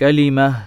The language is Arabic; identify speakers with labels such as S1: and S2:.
S1: كلمة